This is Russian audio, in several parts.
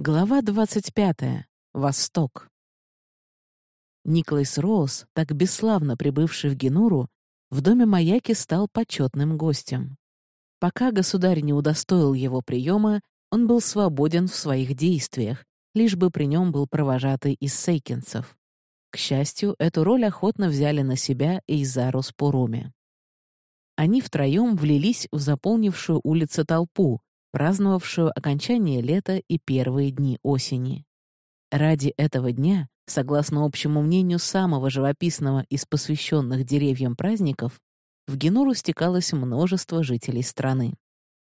Глава 25. Восток. Николас Роуз, так бесславно прибывший в Генуру, в доме Маяки стал почетным гостем. Пока государь не удостоил его приема, он был свободен в своих действиях, лишь бы при нем был провожатый из сейкинцев. К счастью, эту роль охотно взяли на себя Эйзару с Пуруми. Они втроем влились в заполнившую улицы толпу, праздновавшую окончание лета и первые дни осени. Ради этого дня, согласно общему мнению самого живописного из посвященных деревьям праздников, в Генуру стекалось множество жителей страны.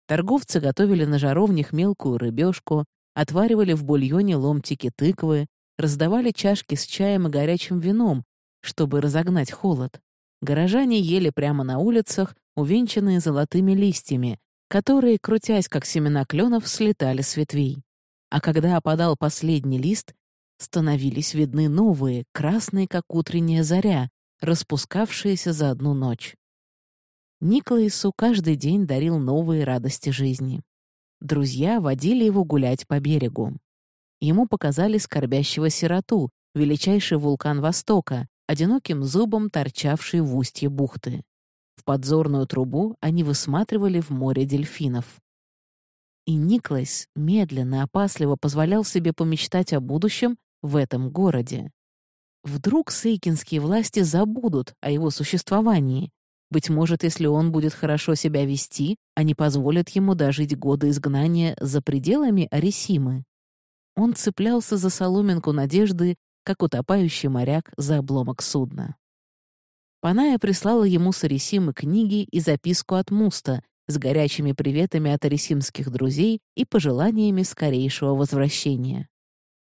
Торговцы готовили на жаровнях мелкую рыбешку, отваривали в бульоне ломтики тыквы, раздавали чашки с чаем и горячим вином, чтобы разогнать холод. Горожане ели прямо на улицах, увенчанные золотыми листьями, которые, крутясь как семена кленов, слетали с ветвей. А когда опадал последний лист, становились видны новые, красные, как утренняя заря, распускавшиеся за одну ночь. Николасу каждый день дарил новые радости жизни. Друзья водили его гулять по берегу. Ему показали скорбящего сироту, величайший вулкан Востока, одиноким зубом торчавший в устье бухты. В подзорную трубу они высматривали в море дельфинов. И Никлас медленно, опасливо позволял себе помечтать о будущем в этом городе. Вдруг сейкинские власти забудут о его существовании. Быть может, если он будет хорошо себя вести, они позволят ему дожить годы изгнания за пределами Аресимы. Он цеплялся за соломинку надежды, как утопающий моряк за обломок судна. Паная прислала ему с Арисимы книги и записку от Муста с горячими приветами от арисимских друзей и пожеланиями скорейшего возвращения.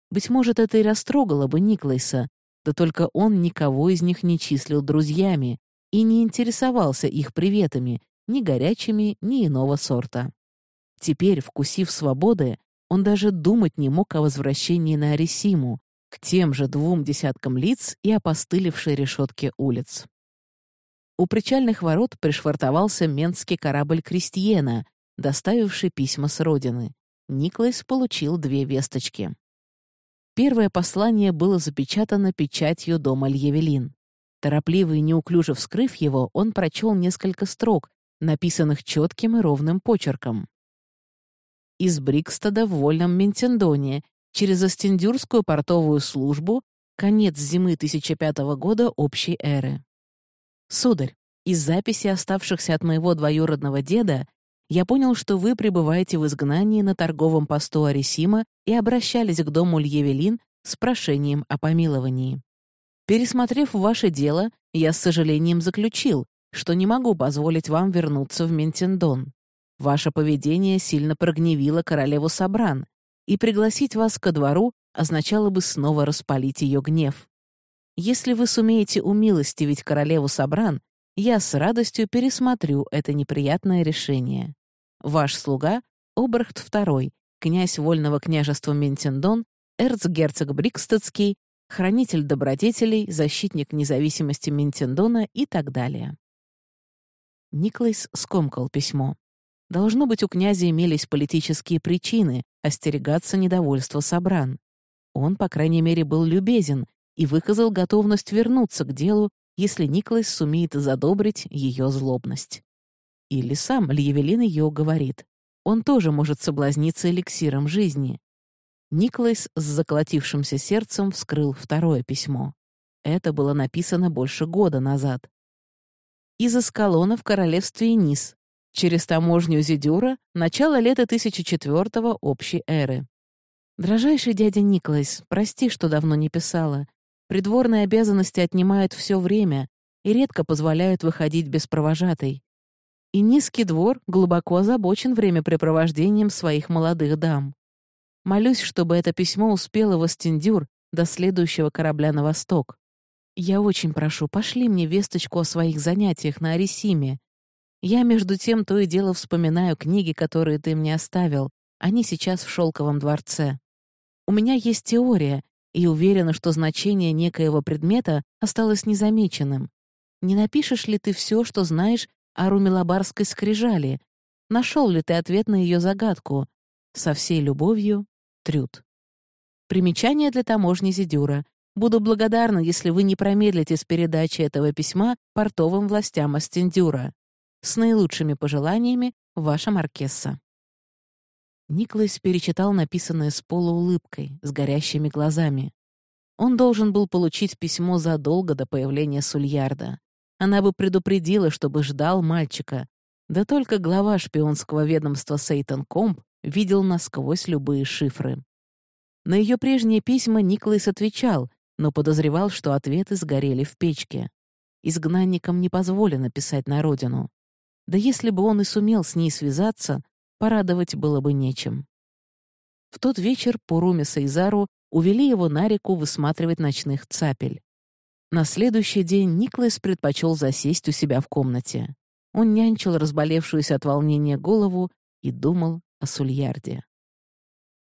Быть может, это и растрогало бы Никлайса, да только он никого из них не числил друзьями и не интересовался их приветами, ни горячими, ни иного сорта. Теперь, вкусив свободы, он даже думать не мог о возвращении на Арисиму, к тем же двум десяткам лиц и опостылевшей решетке улиц. У причальных ворот пришвартовался менский корабль «Кристиена», доставивший письма с родины. Никлас получил две весточки. Первое послание было запечатано печатью дома Льявелин. Торопливо и неуклюже вскрыв его, он прочел несколько строк, написанных четким и ровным почерком. Из Брикстада в Вольном Ментендоне через Остендюрскую портовую службу конец зимы 1005 года общей эры. «Сударь, из записи оставшихся от моего двоюродного деда я понял, что вы пребываете в изгнании на торговом посту Арисима и обращались к дому Льевелин с прошением о помиловании. Пересмотрев ваше дело, я с сожалением заключил, что не могу позволить вам вернуться в Ментендон. Ваше поведение сильно прогневило королеву Сабран, и пригласить вас ко двору означало бы снова распалить ее гнев. Если вы сумеете умилостивить королеву Сабран, я с радостью пересмотрю это неприятное решение. Ваш слуга — Обрахт II, князь Вольного княжества Ментендон, эрцгерцог Брикстедский, хранитель добродетелей, защитник независимости Ментендона и так далее. Никлайс скомкал письмо. Должно быть, у князя имелись политические причины остерегаться недовольства Сабран. Он, по крайней мере, был любезен и выказал готовность вернуться к делу, если Николас сумеет задобрить ее злобность. Или сам Льявелин ее говорит. Он тоже может соблазниться эликсиром жизни. Николас с заколотившимся сердцем вскрыл второе письмо. Это было написано больше года назад. Из Аскалона в королевстве Нис, через таможню Зидюра, начало лета 1004-го общей эры. «Дрожайший дядя Николас, прости, что давно не писала. Придворные обязанности отнимают все время и редко позволяют выходить без провожатой. И низкий двор глубоко озабочен времяпрепровождением своих молодых дам. Молюсь, чтобы это письмо успело в Остендюр до следующего корабля на восток. Я очень прошу, пошли мне весточку о своих занятиях на Арисиме. Я, между тем, то и дело вспоминаю книги, которые ты мне оставил. Они сейчас в шелковом дворце. У меня есть теория, и уверена, что значение некоего предмета осталось незамеченным. Не напишешь ли ты все, что знаешь о румелобарской скрижали? Нашел ли ты ответ на ее загадку? Со всей любовью, Трюд. Примечание для таможни Зидюра. Буду благодарна, если вы не промедлите с передачей этого письма портовым властям Астендюра. С наилучшими пожеланиями, ваша Маркесса. Никлайс перечитал написанное с полуулыбкой, с горящими глазами. Он должен был получить письмо задолго до появления Сульярда. Она бы предупредила, чтобы ждал мальчика. Да только глава шпионского ведомства Сейтон Комп видел насквозь любые шифры. На ее прежние письма Никлайс отвечал, но подозревал, что ответы сгорели в печке. Изгнанникам не позволено писать на родину. Да если бы он и сумел с ней связаться, порадовать было бы нечем. В тот вечер Пурумиса и Зару увели его на реку высматривать ночных цапель. На следующий день Никлас предпочел засесть у себя в комнате. Он нянчил разболевшуюся от волнения голову и думал о Сульярде.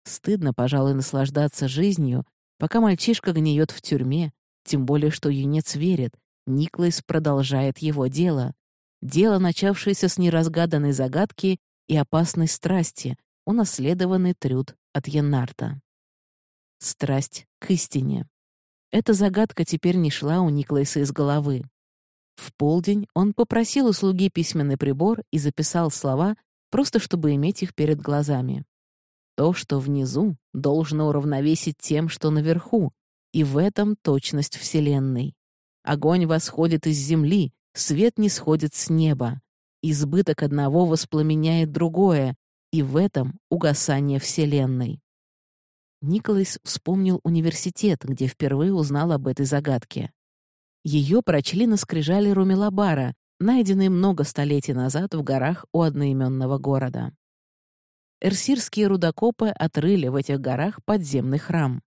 Стыдно, пожалуй, наслаждаться жизнью, пока мальчишка гниет в тюрьме, тем более что юнец верит, Никлайс продолжает его дело. Дело, начавшееся с неразгаданной загадки и опасной страсти, унаследованный трюд от Янарта. Страсть к истине. Эта загадка теперь не шла у Никлайса из головы. В полдень он попросил у слуги письменный прибор и записал слова, просто чтобы иметь их перед глазами. То, что внизу, должно уравновесить тем, что наверху, и в этом точность Вселенной. Огонь восходит из земли, свет не сходит с неба. Избыток одного воспламеняет другое, и в этом угасание Вселенной. Николас вспомнил университет, где впервые узнал об этой загадке. Ее прочли на скрижали Румелабара, найденной много столетий назад в горах у одноименного города. Эрсирские рудокопы отрыли в этих горах подземный храм.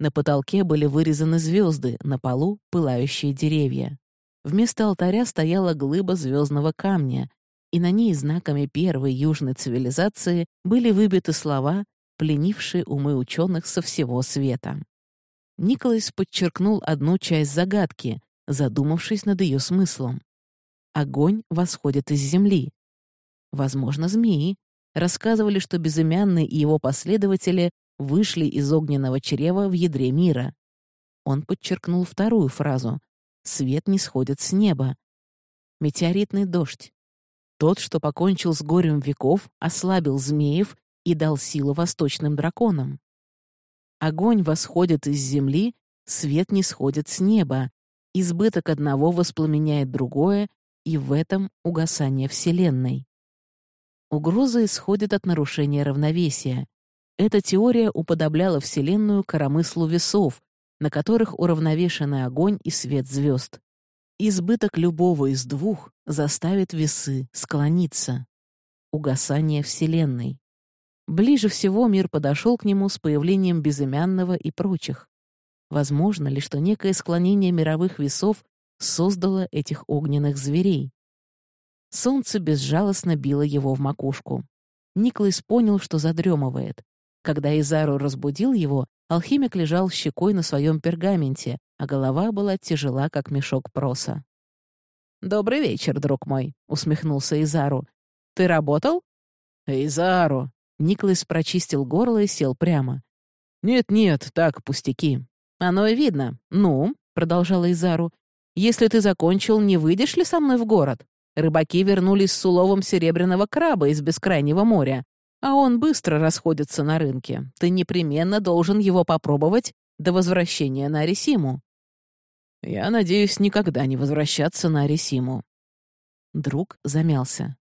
На потолке были вырезаны звезды, на полу — пылающие деревья. Вместо алтаря стояла глыба звездного камня, и на ней знаками первой южной цивилизации были выбиты слова пленивший умы ученых со всего света. Николас подчеркнул одну часть загадки, задумавшись над ее смыслом. Огонь восходит из земли. Возможно, змеи. Рассказывали, что безымянный и его последователи вышли из огненного чрева в ядре мира. Он подчеркнул вторую фразу «Свет не сходит с неба». Метеоритный дождь. Тот, что покончил с горем веков, ослабил змеев и дал силу восточным драконам. Огонь восходит из земли, свет не сходит с неба, избыток одного воспламеняет другое, и в этом угасание Вселенной. Угроза исходит от нарушения равновесия. Эта теория уподобляла Вселенную коромыслу весов, на которых уравновешены огонь и свет звезд. Избыток любого из двух заставит весы склониться. Угасание Вселенной. Ближе всего мир подошел к нему с появлением безымянного и прочих. Возможно ли, что некое склонение мировых весов создало этих огненных зверей? Солнце безжалостно било его в макушку. Никлайс понял, что задремывает. Когда Изару разбудил его, алхимик лежал щекой на своем пергаменте, а голова была тяжела, как мешок проса. «Добрый вечер, друг мой», — усмехнулся Изару. «Ты работал?» «Изару», Никлас прочистил горло и сел прямо. «Нет-нет, так, пустяки. Оно и видно. Ну, — продолжала Изару, — если ты закончил, не выйдешь ли со мной в город? Рыбаки вернулись с уловом серебряного краба из бескрайнего моря, а он быстро расходится на рынке. Ты непременно должен его попробовать до возвращения на Арисиму». «Я надеюсь никогда не возвращаться на Арисиму». Друг замялся.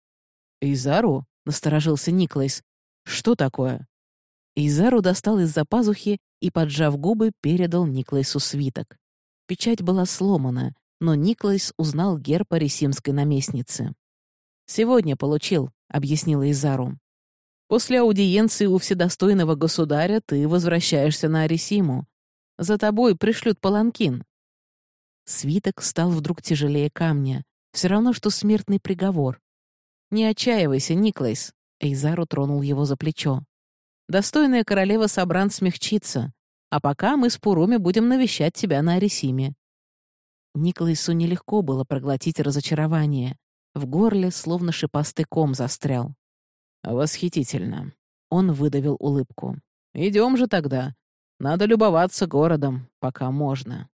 «Изару?» — насторожился Никлайс. «Что такое?» Изару достал из-за пазухи и, поджав губы, передал Никлайсу свиток. Печать была сломана, но Никлайс узнал герб арисимской наместницы. «Сегодня получил», — объяснила Изару. «После аудиенции у вседостойного государя ты возвращаешься на Арисиму. За тобой пришлют паланкин». Свиток стал вдруг тяжелее камня. Все равно, что смертный приговор. «Не отчаивайся, Никлайс. Эйзару тронул его за плечо. «Достойная королева Сабран смягчится, а пока мы с Пуруми будем навещать тебя на Арисиме». Николайсу нелегко было проглотить разочарование. В горле словно шипастый ком застрял. «Восхитительно». Он выдавил улыбку. Идем же тогда. Надо любоваться городом, пока можно».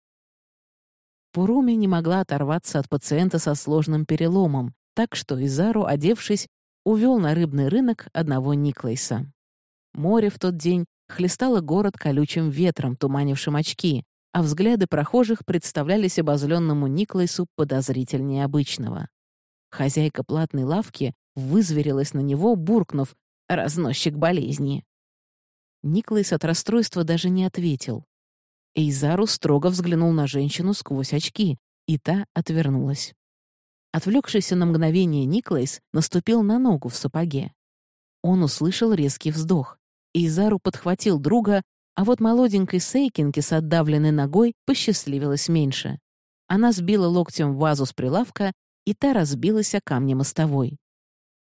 Пуруми не могла оторваться от пациента со сложным переломом, так что Изару, одевшись, увел на рыбный рынок одного Никлайса. Море в тот день хлестало город колючим ветром, туманившим очки, а взгляды прохожих представлялись обозленному Никлайсу подозрительнее обычного. Хозяйка платной лавки вызверилась на него, буркнув «разносчик болезни». Никлайс от расстройства даже не ответил. Эйзару строго взглянул на женщину сквозь очки, и та отвернулась. Отвлекшийся на мгновение Никлайс наступил на ногу в сапоге. Он услышал резкий вздох. Эйзару подхватил друга, а вот молоденькой Сейкинке с отдавленной ногой посчастливилось меньше. Она сбила локтем вазу с прилавка, и та разбилась о камне мостовой.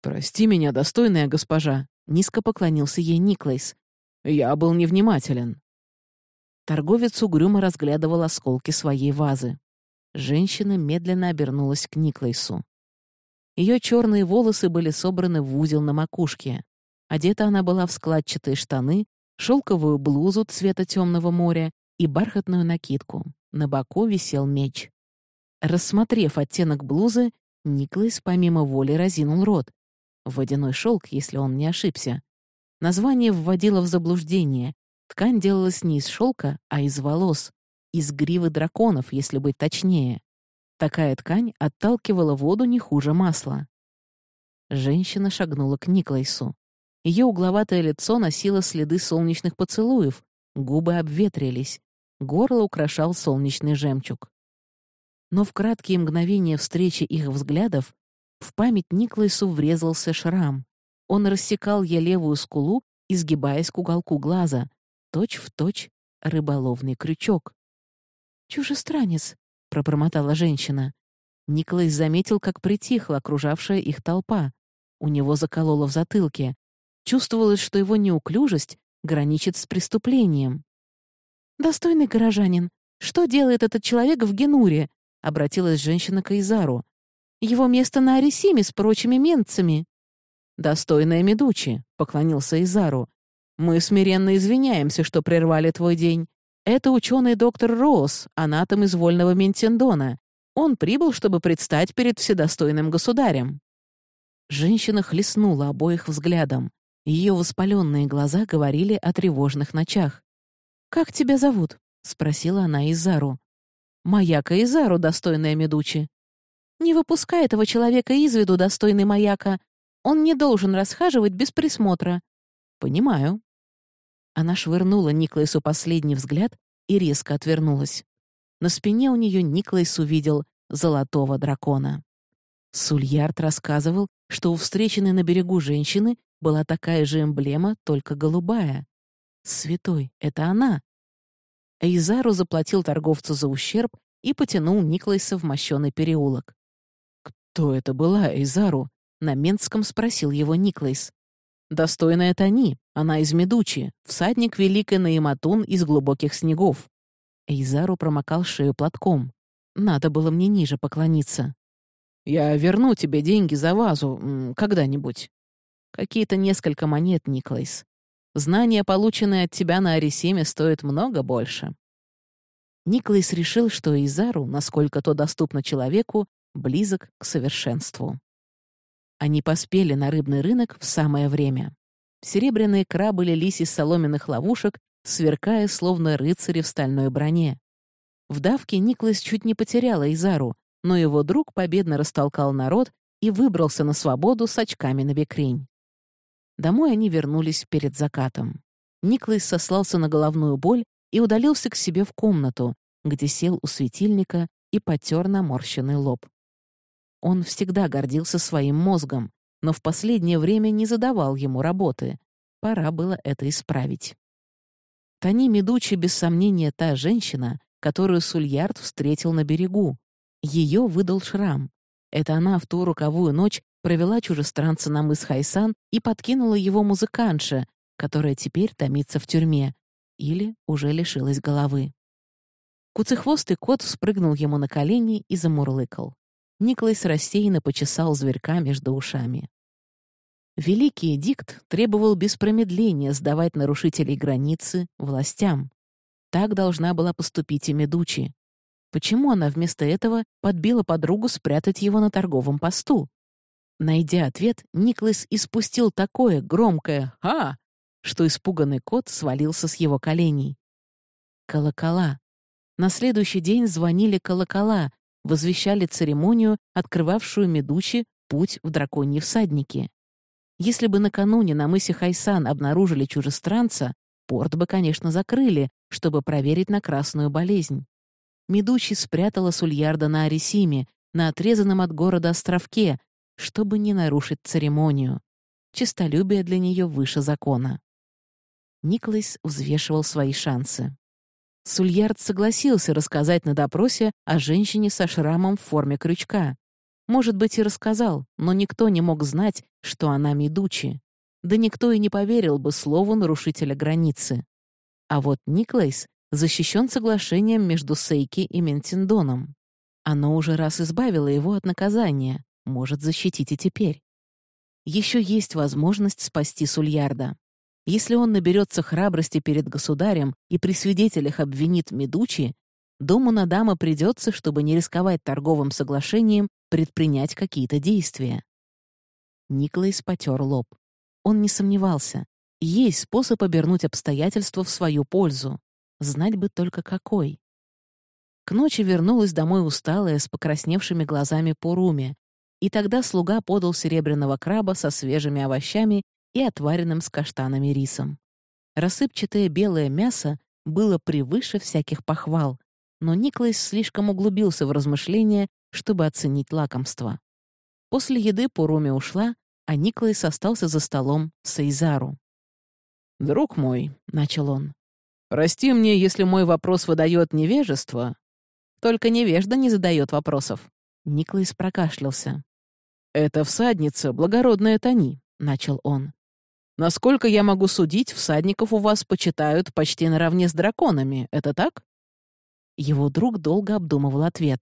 «Прости меня, достойная госпожа», — низко поклонился ей Никлайс. «Я был невнимателен». Торговец угрюмо разглядывал осколки своей вазы. Женщина медленно обернулась к Никлайсу. Ее черные волосы были собраны в узел на макушке. Одета она была в складчатые штаны, шелковую блузу цвета темного моря и бархатную накидку. На боку висел меч. Рассмотрев оттенок блузы, Никлайс помимо воли разинул рот. Водяной шелк, если он не ошибся. Название вводило в заблуждение. Ткань делалась не из шелка, а из волос. Из гривы драконов, если быть точнее. Такая ткань отталкивала воду не хуже масла. Женщина шагнула к Никлайсу. Ее угловатое лицо носило следы солнечных поцелуев, губы обветрились, горло украшал солнечный жемчуг. Но в краткие мгновения встречи их взглядов в память Никлайсу врезался шрам. Он рассекал ей левую скулу, изгибаясь к уголку глаза, точь в точь рыболовный крючок. «Чужестранец», — пробормотала женщина. Николай заметил, как притихла окружавшая их толпа. У него закололо в затылке. Чувствовалось, что его неуклюжесть граничит с преступлением. «Достойный горожанин, что делает этот человек в Генуре?» — обратилась женщина к Изару. «Его место на Арисиме с прочими менцами». «Достойная Медучи», — поклонился Изару. «Мы смиренно извиняемся, что прервали твой день. Это ученый доктор Роуз, анатом из Вольного Ментендона. Он прибыл, чтобы предстать перед вседостойным государем». Женщина хлестнула обоих взглядом. Ее воспаленные глаза говорили о тревожных ночах. «Как тебя зовут?» — спросила она Изару. «Маяка Изару, достойная Медучи». «Не выпускай этого человека из виду, достойный Маяка. Он не должен расхаживать без присмотра». «Понимаю». Она швырнула Никлайсу последний взгляд и резко отвернулась. На спине у нее Никлайс увидел золотого дракона. Сульярд рассказывал, что у встреченной на берегу женщины была такая же эмблема, только голубая. Святой, это она. Эйзару заплатил торговцу за ущерб и потянул Никлайса в мощеный переулок. «Кто это была, Эйзару?» — на Менском спросил его Никлайс. «Достойная Тони, она из Медучи, всадник великой Наиматун из глубоких снегов». Эйзару промокал шею платком. Надо было мне ниже поклониться. «Я верну тебе деньги за вазу когда-нибудь». Какие-то несколько монет, Никлайс. Знания, полученные от тебя на Арисиме, стоят много больше». Никлайс решил, что Изару, насколько то доступно человеку, близок к совершенству. Они поспели на рыбный рынок в самое время. Серебряные крабы лились из соломенных ловушек, сверкая, словно рыцари в стальной броне. В давке Никлайс чуть не потеряла Изару, но его друг победно растолкал народ и выбрался на свободу с очками на бекрень. Домой они вернулись перед закатом. Никлайс сослался на головную боль и удалился к себе в комнату, где сел у светильника и потер наморщенный лоб. Он всегда гордился своим мозгом, но в последнее время не задавал ему работы. Пора было это исправить. Тони Медучи, без сомнения, та женщина, которую Сульярд встретил на берегу. Ее выдал шрам. Это она в ту руковую ночь провела чужестранца на мыс Хайсан и подкинула его музыканше, которая теперь томится в тюрьме или уже лишилась головы. Куцехвостый кот спрыгнул ему на колени и замурлыкал. Никлайс рассеянно почесал зверька между ушами. Великий эдикт требовал без промедления сдавать нарушителей границы властям. Так должна была поступить и Медучи. Почему она вместо этого подбила подругу спрятать его на торговом посту? Найдя ответ, Никлас испустил такое громкое «Ха!», что испуганный кот свалился с его коленей. Колокола. На следующий день звонили колокола, возвещали церемонию, открывавшую Медучи путь в драконьи всадники. Если бы накануне на мысе Хайсан обнаружили чужестранца, порт бы, конечно, закрыли, чтобы проверить на красную болезнь. Медучи спрятала Сульярда на Арисиме, на отрезанном от города островке, чтобы не нарушить церемонию. Чистолюбие для нее выше закона. Никлайс взвешивал свои шансы. Сульярд согласился рассказать на допросе о женщине со шрамом в форме крючка. Может быть, и рассказал, но никто не мог знать, что она Медучи. Да никто и не поверил бы слову нарушителя границы. А вот Никлайс защищен соглашением между Сейки и Ментиндоном. Оно уже раз избавило его от наказания, может защитить и теперь. Еще есть возможность спасти Сульярда. Если он наберется храбрости перед государем и при свидетелях обвинит Медучи, дому Надама придется, чтобы не рисковать торговым соглашением, предпринять какие-то действия. Николайс потер лоб. Он не сомневался. Есть способ обернуть обстоятельства в свою пользу. Знать бы только какой. К ночи вернулась домой усталая, с покрасневшими глазами Пуруми, и тогда слуга подал серебряного краба со свежими овощами и отваренным с каштанами рисом. Рассыпчатое белое мясо было превыше всяких похвал, но Никлайс слишком углубился в размышления, чтобы оценить лакомство. После еды Пуруми ушла, а Никлайс остался за столом с Эйзару. «Друг мой», — начал он, — «прости мне, если мой вопрос выдает невежество. Только невежда не задает вопросов». Никлайс прокашлялся. «Это всадница, благородная Тони», — начал он. «Насколько я могу судить, всадников у вас почитают почти наравне с драконами, это так?» Его друг долго обдумывал ответ.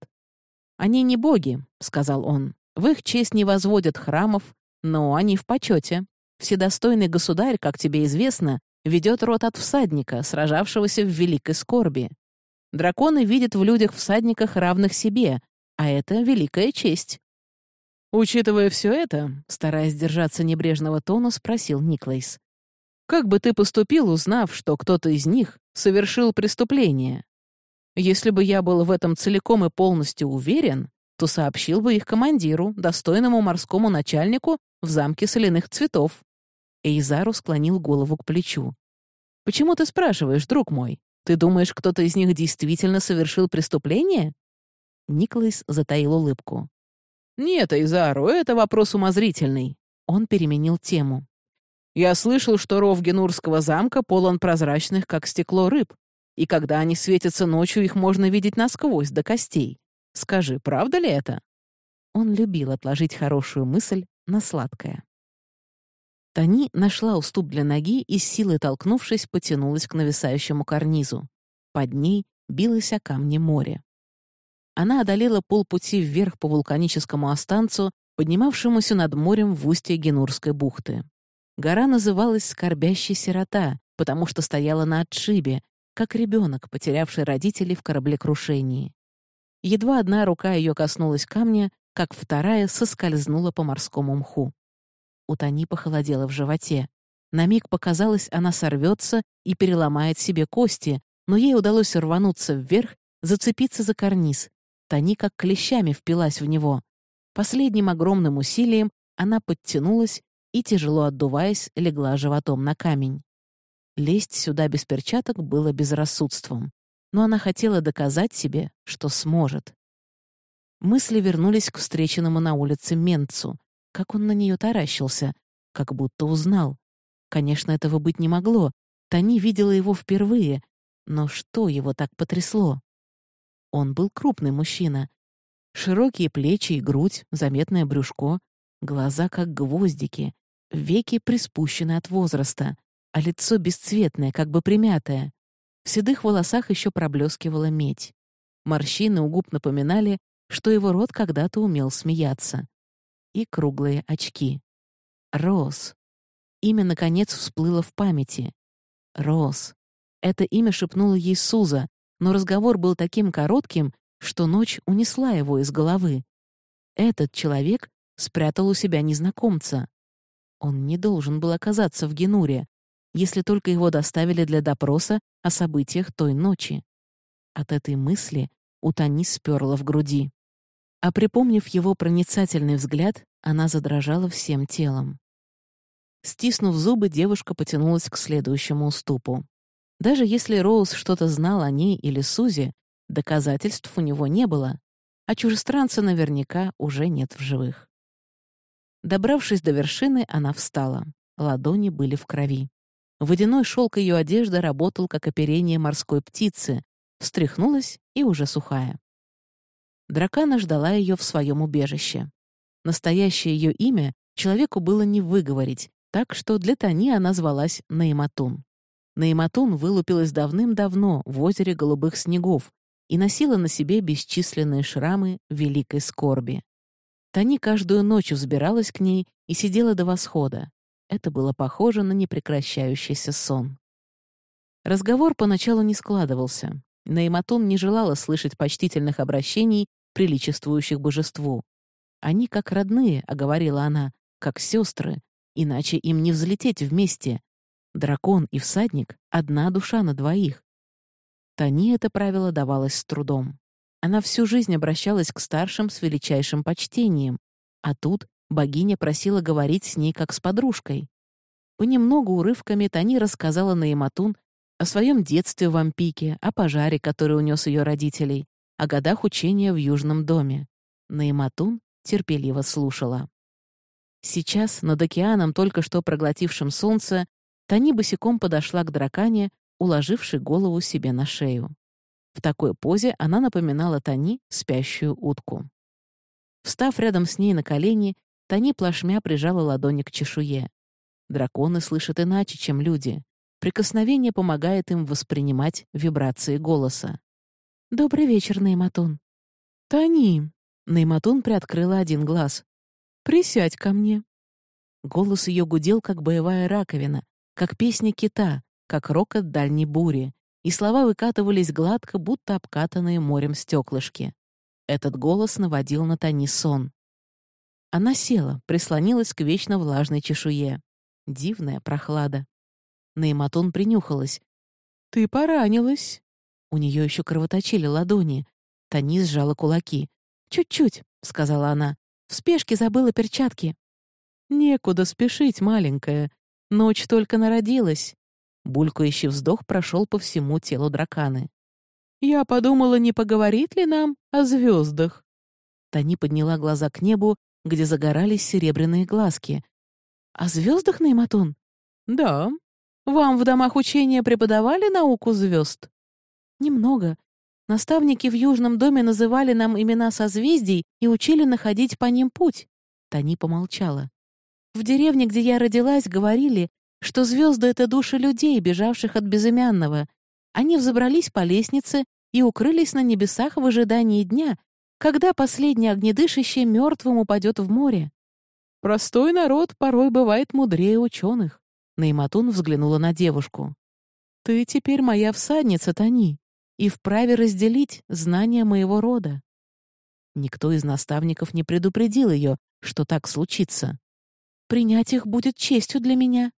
«Они не боги», — сказал он. «В их честь не возводят храмов, но они в почете. Вседостойный государь, как тебе известно, ведет род от всадника, сражавшегося в великой скорби. Драконы видят в людях-всадниках равных себе, а это великая честь. Учитывая все это, стараясь держаться небрежного тона, спросил Никлайс. «Как бы ты поступил, узнав, что кто-то из них совершил преступление? Если бы я был в этом целиком и полностью уверен, то сообщил бы их командиру, достойному морскому начальнику в замке соляных цветов». Эйзару склонил голову к плечу. «Почему ты спрашиваешь, друг мой? Ты думаешь, кто-то из них действительно совершил преступление?» Никлайс затаил улыбку. «Нет, Айзару, это вопрос умозрительный». Он переменил тему. «Я слышал, что ров Генурского замка полон прозрачных, как стекло рыб, и когда они светятся ночью, их можно видеть насквозь, до костей. Скажи, правда ли это?» Он любил отложить хорошую мысль на сладкое. Тони нашла уступ для ноги и, с силой толкнувшись, потянулась к нависающему карнизу. Под ней билось о камне море она одолела полпути вверх по вулканическому останцу, поднимавшемуся над морем в устье Генурской бухты. Гора называлась «Скорбящая сирота», потому что стояла на отшибе, как ребенок, потерявший родителей в кораблекрушении. Едва одна рука ее коснулась камня, как вторая соскользнула по морскому мху. У Тани похолодело в животе. На миг показалось, она сорвется и переломает себе кости, но ей удалось рвануться вверх, зацепиться за карниз, Тони как клещами впилась в него. Последним огромным усилием она подтянулась и, тяжело отдуваясь, легла животом на камень. Лезть сюда без перчаток было безрассудством, но она хотела доказать себе, что сможет. Мысли вернулись к встреченному на улице Менцу. Как он на нее таращился, как будто узнал. Конечно, этого быть не могло. Тони видела его впервые, но что его так потрясло? Он был крупный мужчина. Широкие плечи и грудь, заметное брюшко, глаза как гвоздики, веки приспущены от возраста, а лицо бесцветное, как бы примятое. В седых волосах еще проблескивала медь. Морщины у губ напоминали, что его рот когда-то умел смеяться. И круглые очки. Рос. Имя, наконец, всплыло в памяти. Рос. Это имя шепнула ей Суза, но разговор был таким коротким, что ночь унесла его из головы. Этот человек спрятал у себя незнакомца. Он не должен был оказаться в Генуре, если только его доставили для допроса о событиях той ночи. От этой мысли у Тани сперла в груди. А припомнив его проницательный взгляд, она задрожала всем телом. Стиснув зубы, девушка потянулась к следующему уступу. Даже если Роуз что-то знал о ней или Сузе, доказательств у него не было, а чужестранца наверняка уже нет в живых. Добравшись до вершины, она встала. Ладони были в крови. Водяной шелк ее одежды работал, как оперение морской птицы, встряхнулась и уже сухая. Дракана ждала ее в своем убежище. Настоящее ее имя человеку было не выговорить, так что для Тани она звалась Наиматун. Наиматун вылупилась давным-давно в озере голубых снегов и носила на себе бесчисленные шрамы великой скорби. Тани каждую ночь взбиралась к ней и сидела до восхода. Это было похоже на непрекращающийся сон. Разговор поначалу не складывался. Наиматун не желала слышать почтительных обращений, приличествующих божеству. «Они как родные», — оговорила она, — «как сестры, иначе им не взлететь вместе. Дракон и всадник — одна душа на двоих». Тани это правило давалось с трудом. Она всю жизнь обращалась к старшим с величайшим почтением, а тут богиня просила говорить с ней как с подружкой. Понемногу урывками Тани рассказала Наиматун о своем детстве в Ампике, о пожаре, который унес ее родителей, о годах учения в Южном доме. Наиматун терпеливо слушала. Сейчас, над океаном, только что проглотившим солнце, Тани босиком подошла к дракане, уложившей голову себе на шею. В такой позе она напоминала Тани спящую утку. Встав рядом с ней на колени, Тани плашмя прижала ладони к чешуе. Драконы слышат иначе, чем люди. Прикосновение помогает им воспринимать вибрации голоса. «Добрый вечер, Нейматун». «Тани!» Нейматун приоткрыла один глаз. «Присядь ко мне». Голос ее гудел, как боевая раковина, как песня кита, как рокот дальней бури, и слова выкатывались гладко, будто обкатанные морем стеклышки. Этот голос наводил на Тани сон. Она села, прислонилась к вечно влажной чешуе. Дивная прохлада. Нейматун принюхалась. «Ты поранилась». У нее еще кровоточили ладони. Тани сжала кулаки. «Чуть-чуть», — сказала она. «В спешке забыла перчатки». «Некуда спешить, маленькая. Ночь только народилась. Булькающий вздох прошел по всему телу драканы. «Я подумала, не поговорит ли нам о звездах?» Тани подняла глаза к небу, где загорались серебряные глазки. «О звездах, Нейматун?» «Да. Вам в домах учения преподавали науку звезд?» «Немного. Наставники в Южном доме называли нам имена созвездий и учили находить по ним путь». Тани помолчала. «В деревне, где я родилась, говорили, что звезды — это души людей, бежавших от безымянного. Они взобрались по лестнице и укрылись на небесах в ожидании дня, когда последний огнедышащий мертвым упадет в море. Простой народ порой бывает мудрее ученых. Нейматун взглянула на девушку. «Ты теперь моя всадница, Тани, и вправе разделить знания моего рода». Никто из наставников не предупредил ее, что так случится. «Принять их будет честью для меня»,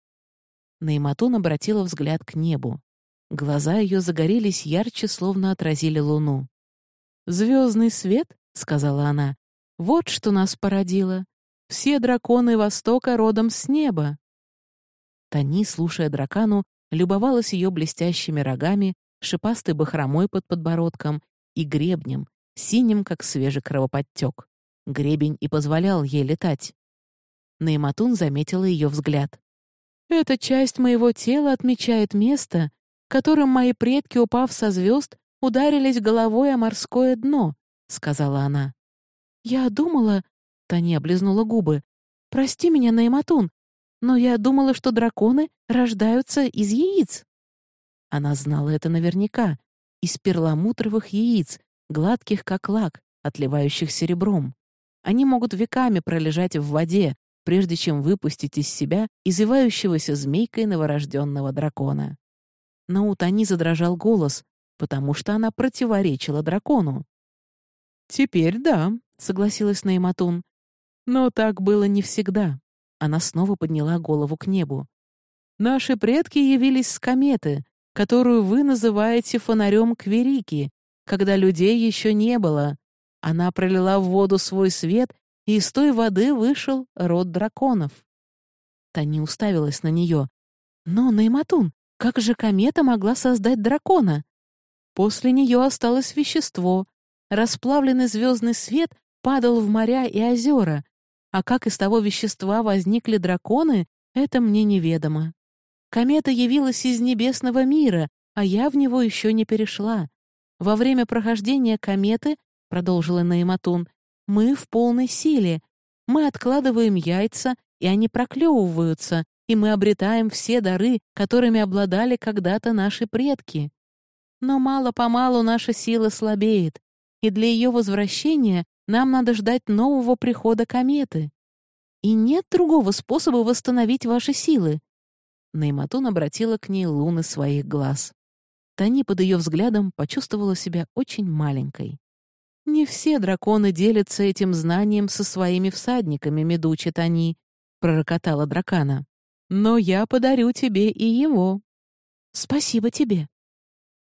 Нейматон обратила взгляд к небу. Глаза ее загорелись ярче, словно отразили луну. «Звездный свет?» — сказала она. «Вот что нас породило. Все драконы Востока родом с неба». Тани, слушая дракану, любовалась ее блестящими рогами, шипастой бахромой под подбородком и гребнем, синим, как свежий кровоподтек. Гребень и позволял ей летать. Нейматун заметила ее взгляд. Эта часть моего тела отмечает место, которым мои предки, упав со звезд, ударились головой о морское дно», — сказала она. «Я думала...» — Таня облизнула губы. «Прости меня, Найматун, но я думала, что драконы рождаются из яиц». Она знала это наверняка. Из перламутровых яиц, гладких как лак, отливающих серебром. Они могут веками пролежать в воде, прежде чем выпустить из себя извивающегося змейкой новорожденного дракона. Но у Тани задрожал голос, потому что она противоречила дракону. «Теперь да», — согласилась Нейматун. «Но так было не всегда». Она снова подняла голову к небу. «Наши предки явились с кометы, которую вы называете фонарем Кверики, когда людей еще не было. Она пролила в воду свой свет, и из той воды вышел род драконов». Тани уставилась на нее. «Но, Нейматун, как же комета могла создать дракона? После нее осталось вещество. Расплавленный звездный свет падал в моря и озера. А как из того вещества возникли драконы, это мне неведомо. Комета явилась из небесного мира, а я в него еще не перешла. Во время прохождения кометы, — продолжила Наиматун, — мы в полной силе. Мы откладываем яйца, и они проклевываются, и мы обретаем все дары, которыми обладали когда-то наши предки. Но мало-помалу наша сила слабеет, и для ее возвращения нам надо ждать нового прихода кометы. И нет другого способа восстановить ваши силы». Нейматун обратила к ней луны своих глаз. Тани под ее взглядом почувствовала себя очень маленькой. «Не все драконы делятся этим знанием со своими всадниками, Медучи Тани», — пророкотала дракана. «Но я подарю тебе и его». «Спасибо тебе»,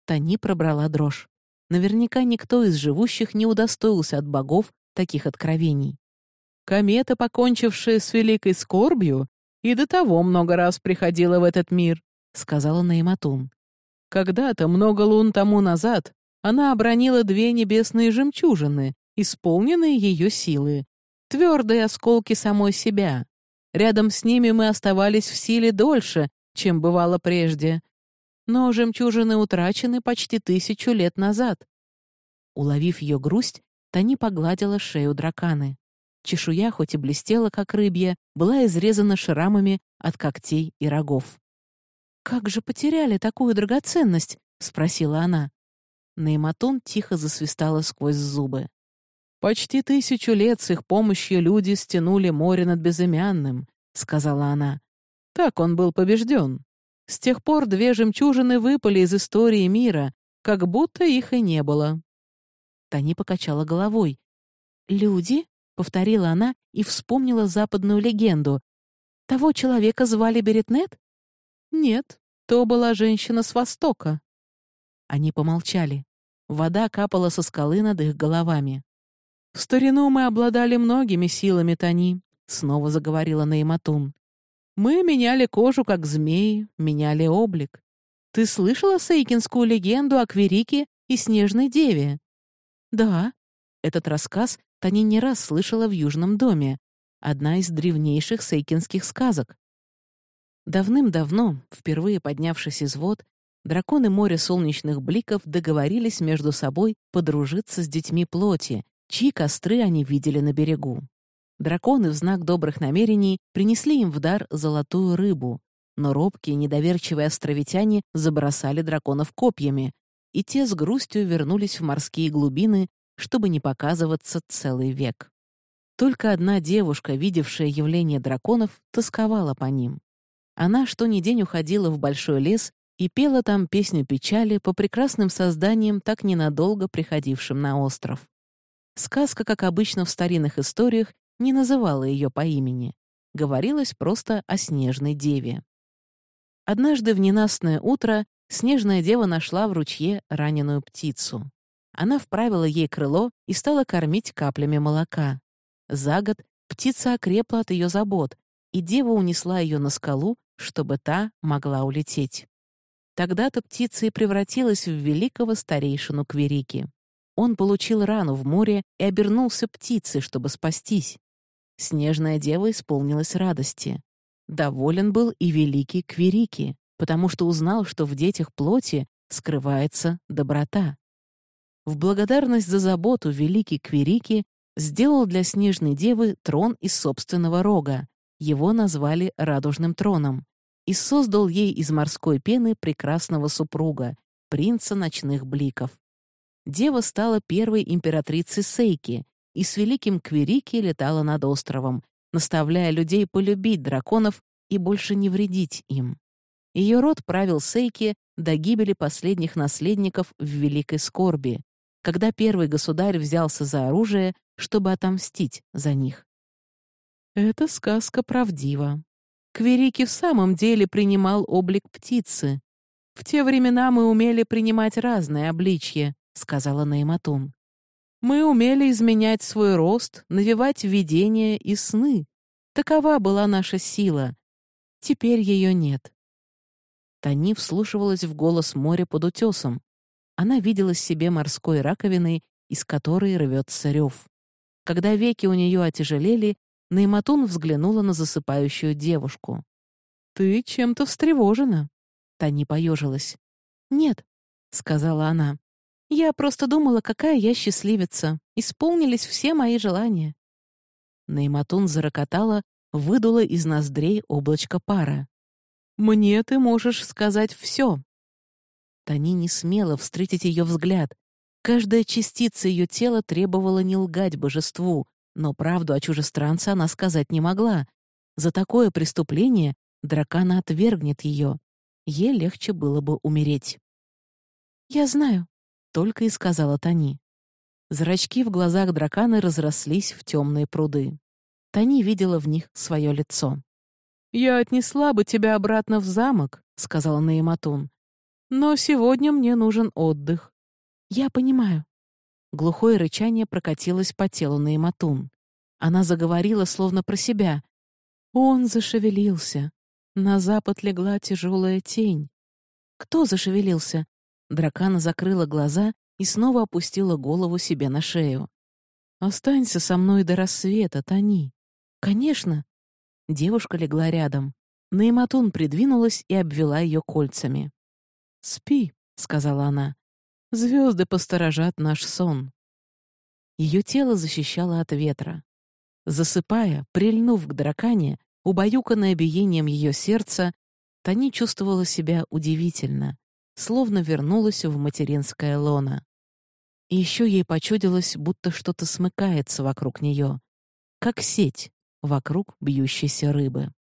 Тани пробрала дрожь. Наверняка никто из живущих не удостоился от богов таких откровений. Комета, покончившая с великой скорбью, и до того много раз приходила в этот мир, сказала Наиматун. Когда-то, много лун тому назад, она обронила две небесные жемчужины, исполненные ее силы, твердые осколки самой себя. Рядом с ними мы оставались в силе дольше, чем бывало прежде, но жемчужины утрачены почти тысячу лет назад. Уловив ее грусть, Тани погладила шею драканы. Чешуя, хоть и блестела, как рыбья, была изрезана шрамами от когтей и рогов. «Как же потеряли такую драгоценность?» — спросила она. Нейматон тихо засвистала сквозь зубы. «Почти тысячу лет с их помощью люди стянули море над безымянным», — сказала она. «Так он был побежден. С тех пор две жемчужины выпали из истории мира, как будто их и не было. Тани покачала головой. «Люди?» — повторила она и вспомнила западную легенду. «Того человека звали Беретнет?» «Нет, то была женщина с Востока». Они помолчали. Вода капала со скалы над их головами. «В старину мы обладали многими силами, Тани», — снова заговорила Наиматун. Мы меняли кожу, как змеи, меняли облик. Ты слышала сейкинскую легенду о Кверике и Снежной Деве? Да. Этот рассказ Тани не раз слышала в Южном доме. Одна из древнейших сейкинских сказок. Давным-давно, впервые поднявшись из вод, драконы моря солнечных бликов договорились между собой подружиться с детьми плоти, чьи костры они видели на берегу. Драконы в знак добрых намерений принесли им в дар золотую рыбу, но робкие, недоверчивые островитяне забросали драконов копьями, и те с грустью вернулись в морские глубины, чтобы не показываться целый век. Только одна девушка, видевшая явление драконов, тосковала по ним. Она что ни день уходила в большой лес и пела там песню печали по прекрасным созданиям, так ненадолго приходившим на остров. Сказка, как обычно в старинных историях, не называла ее по имени. Говорилось просто о снежной деве. Однажды в ненастное утро снежная дева нашла в ручье раненую птицу. Она вправила ей крыло и стала кормить каплями молока. За год птица окрепла от ее забот, и дева унесла ее на скалу, чтобы та могла улететь. Тогда-то птица и превратилась в великого старейшину Кверики. Он получил рану в море и обернулся птицей, чтобы спастись. Снежная дева исполнилась радости. Доволен был и великий Квирики, потому что узнал, что в детях плоти скрывается доброта. В благодарность за заботу великий Квирики сделал для Снежной девы трон из собственного рога. Его назвали Радужным троном. И создал ей из морской пены прекрасного супруга, принца ночных бликов. Дева стала первой императрицей Сейки, и с великим Квирики летала над островом, наставляя людей полюбить драконов и больше не вредить им. Ее род правил Сейки до гибели последних наследников в Великой Скорби, когда первый государь взялся за оружие, чтобы отомстить за них. Эта сказка правдива. Кверики в самом деле принимал облик птицы. В те времена мы умели принимать разные обличья, сказала Нейматун. Мы умели изменять свой рост, навевать видения и сны. Такова была наша сила. Теперь ее нет. Тани вслушивалась в голос моря под утесом. Она видела себе морской раковиной, из которой рвется рев. Когда веки у нее отяжелели, Нейматун взглянула на засыпающую девушку. «Ты чем-то встревожена?» Тани поежилась. «Нет», — сказала она. «Я просто думала, какая я счастливица. Исполнились все мои желания». Нейматун зарокотала, выдула из ноздрей облачко пара. «Мне ты можешь сказать все». Тани не смела встретить ее взгляд. Каждая частица ее тела требовала не лгать божеству, но правду о чужестранце она сказать не могла. За такое преступление дракона отвергнет ее. Ей легче было бы умереть. «Я знаю», — только и сказала Тани. Зрачки в глазах дракона разрослись в темные пруды. Тани видела в них свое лицо. «Я отнесла бы тебя обратно в замок», — сказала Наиматун. «Но сегодня мне нужен отдых». «Я понимаю», Глухое рычание прокатилось по телу Наиматун. Она заговорила словно про себя. Он зашевелился. На запад легла тяжелая тень. Кто зашевелился? Дракана закрыла глаза и снова опустила голову себе на шею. «Останься со мной до рассвета, Тани». «Конечно». Девушка легла рядом. Наиматун придвинулась и обвела ее кольцами. «Спи», — сказала она. Звезды посторожат наш сон. Ее тело защищало от ветра. Засыпая, прильнув к дракане, убаюканная биением ее сердца, Тани чувствовала себя удивительно, словно вернулась в материнское лоно. И еще ей почудилось, будто что-то смыкается вокруг нее, как сеть вокруг бьющейся рыбы.